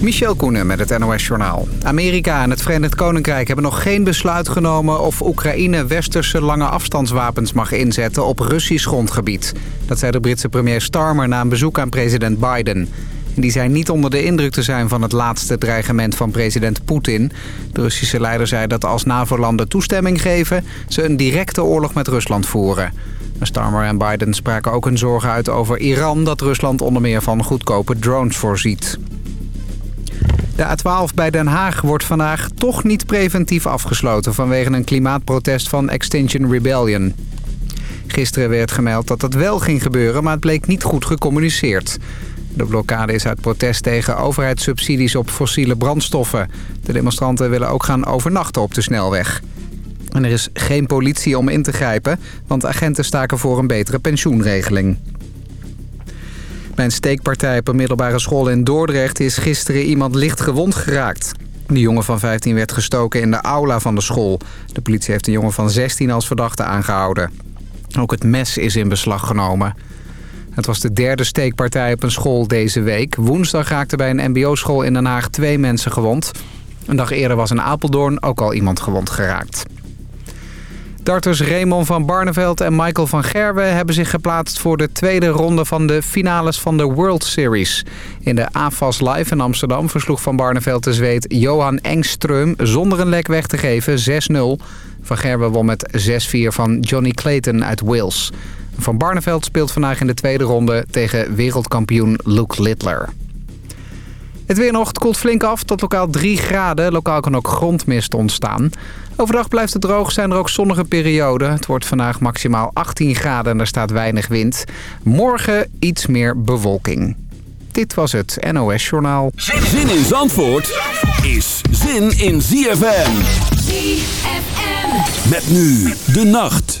Michel Koenen met het NOS-journaal. Amerika en het Verenigd Koninkrijk hebben nog geen besluit genomen... of Oekraïne westerse lange afstandswapens mag inzetten op Russisch grondgebied. Dat zei de Britse premier Starmer na een bezoek aan president Biden. Die zei niet onder de indruk te zijn van het laatste dreigement van president Poetin. De Russische leider zei dat als NAVO-landen toestemming geven... ze een directe oorlog met Rusland voeren. Starmer en Biden spraken ook hun zorgen uit over Iran... dat Rusland onder meer van goedkope drones voorziet. De A12 bij Den Haag wordt vandaag toch niet preventief afgesloten... vanwege een klimaatprotest van Extinction Rebellion. Gisteren werd gemeld dat dat wel ging gebeuren, maar het bleek niet goed gecommuniceerd. De blokkade is uit protest tegen overheidssubsidies op fossiele brandstoffen. De demonstranten willen ook gaan overnachten op de snelweg. En er is geen politie om in te grijpen, want agenten staken voor een betere pensioenregeling. Bij een steekpartij op een middelbare school in Dordrecht is gisteren iemand licht gewond geraakt. De jongen van 15 werd gestoken in de aula van de school. De politie heeft een jongen van 16 als verdachte aangehouden. Ook het mes is in beslag genomen. Het was de derde steekpartij op een school deze week. Woensdag raakte bij een mbo-school in Den Haag twee mensen gewond. Een dag eerder was in Apeldoorn ook al iemand gewond geraakt. Darters Raymond van Barneveld en Michael van Gerwe hebben zich geplaatst voor de tweede ronde van de finales van de World Series. In de AFAS Live in Amsterdam versloeg Van Barneveld de Zweed Johan Engström zonder een lek weg te geven 6-0. Van Gerwe won met 6-4 van Johnny Clayton uit Wales. Van Barneveld speelt vandaag in de tweede ronde tegen wereldkampioen Luke Littler. Het weer nog, koelt flink af tot lokaal 3 graden. Lokaal kan ook grondmist ontstaan. Overdag blijft het droog, zijn er ook zonnige perioden. Het wordt vandaag maximaal 18 graden en er staat weinig wind. Morgen iets meer bewolking. Dit was het NOS Journaal. Zin in Zandvoort is zin in ZFM. ZFM. Met nu de nacht.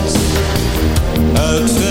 uit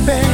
baby.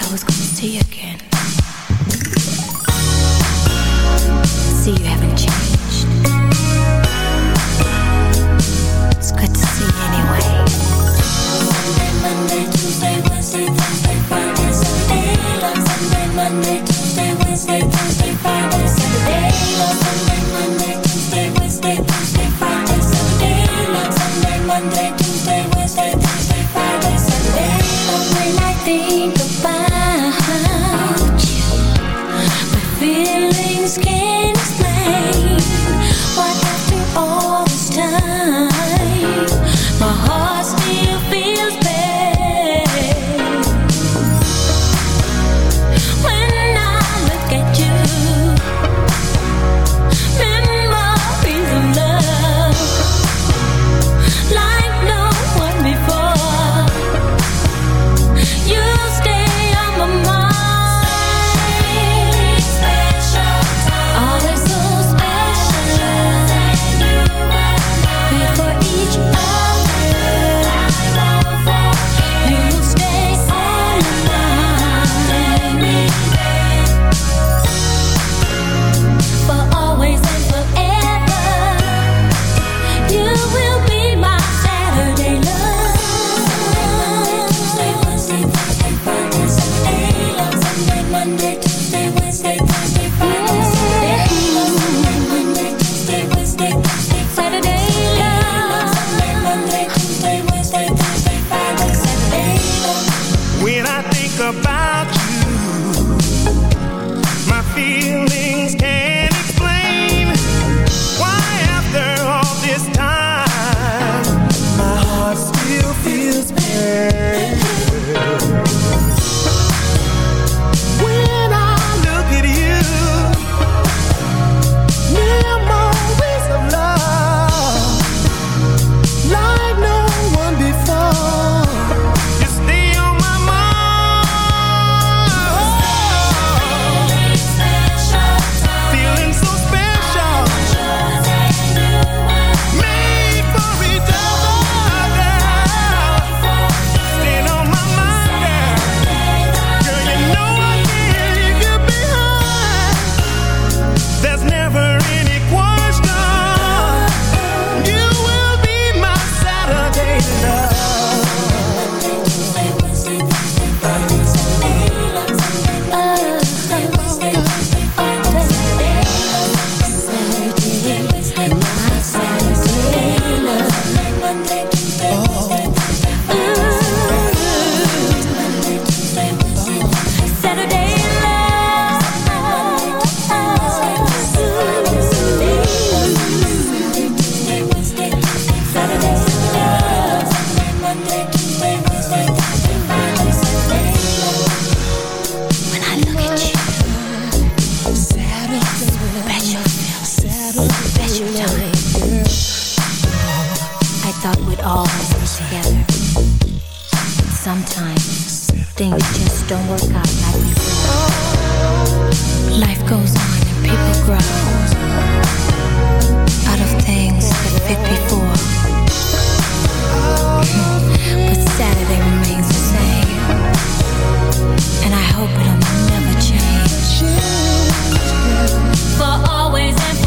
I was gonna see you again. thought we'd always be together. Sometimes things just don't work out like we planned. Life goes on and people grow out of things that fit before. but Saturday remains the same, and I hope it'll never change. For always and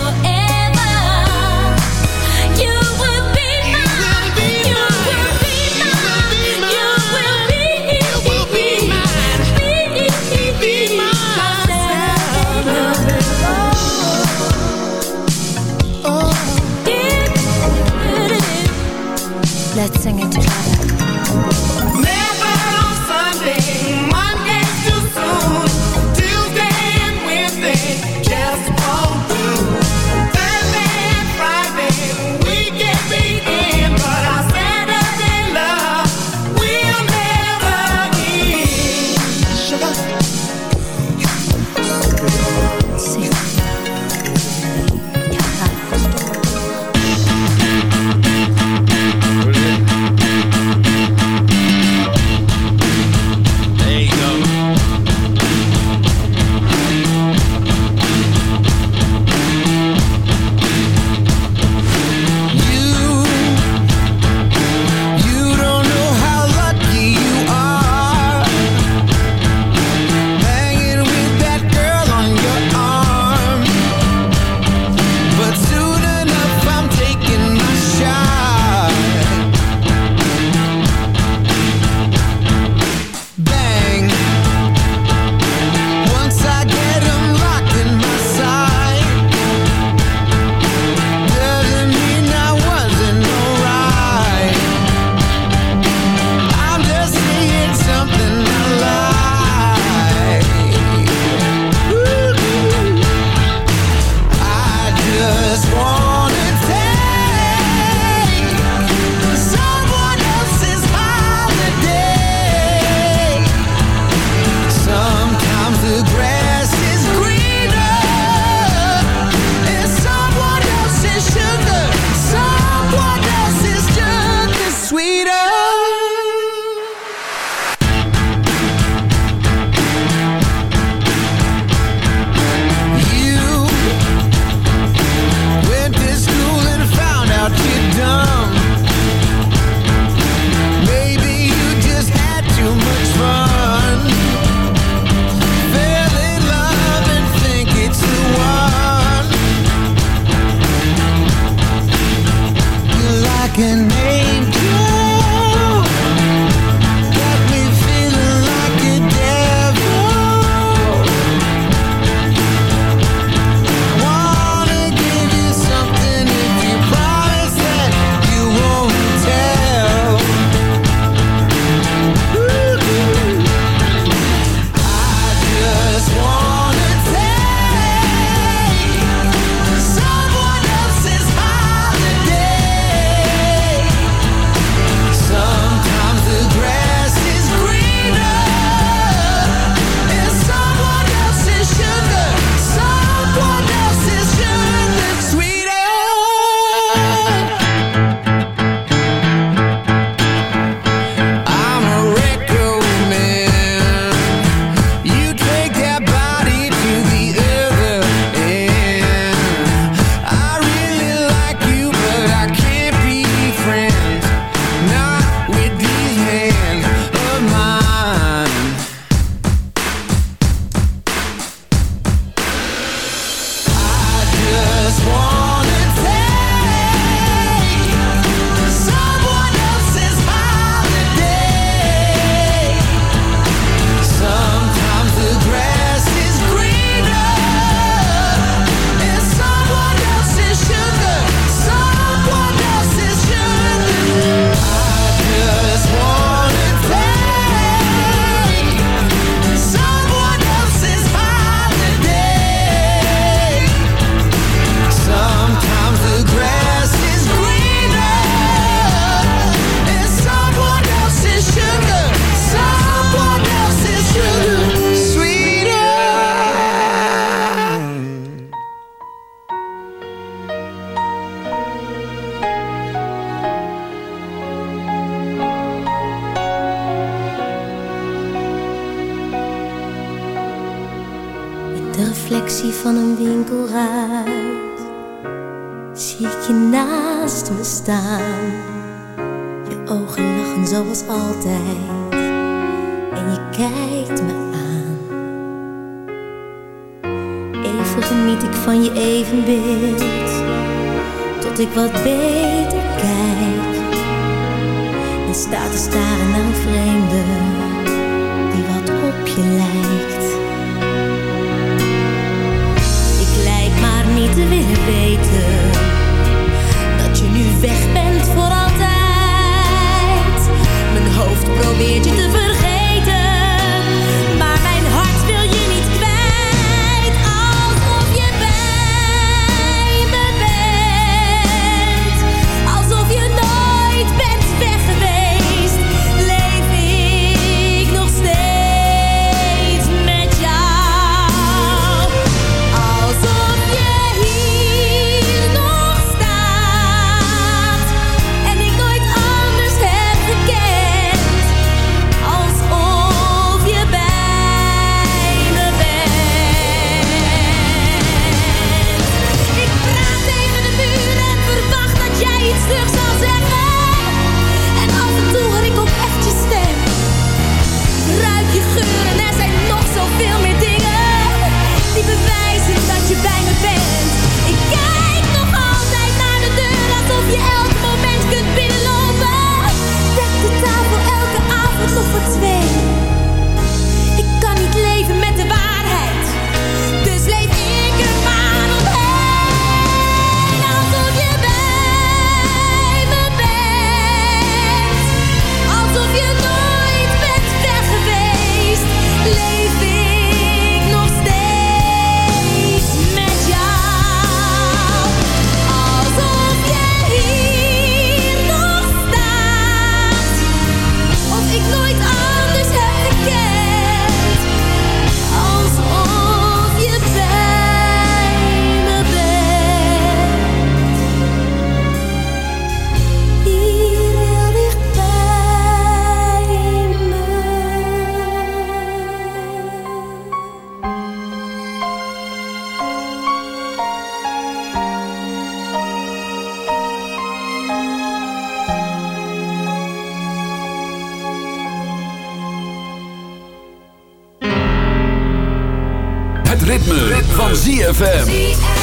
ZFM.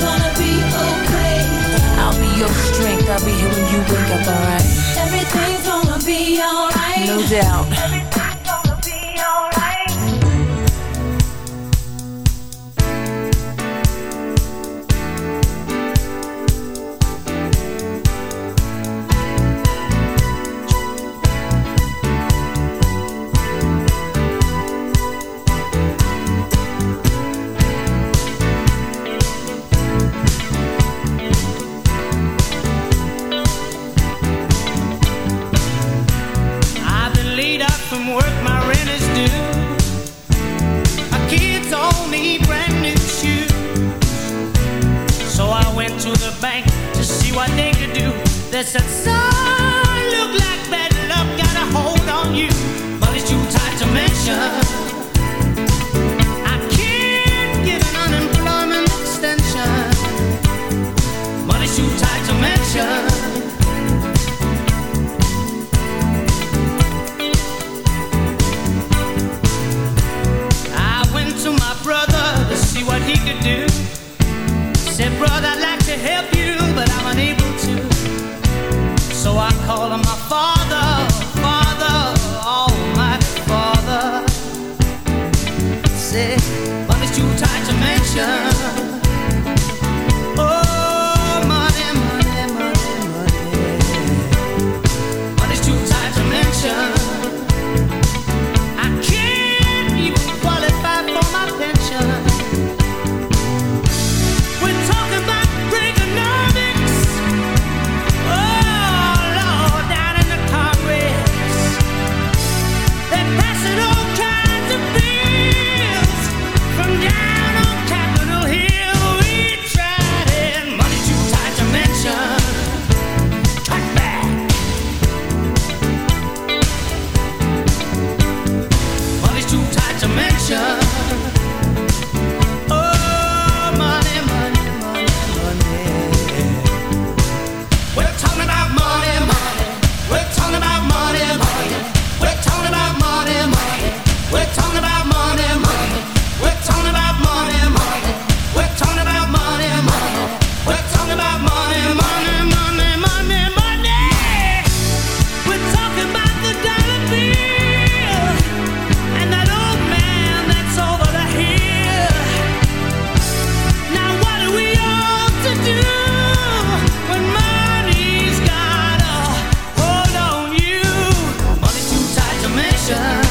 be your strength. I'll be here when you wake up, alright? Everything's gonna be alright. No doubt shoot time. ocean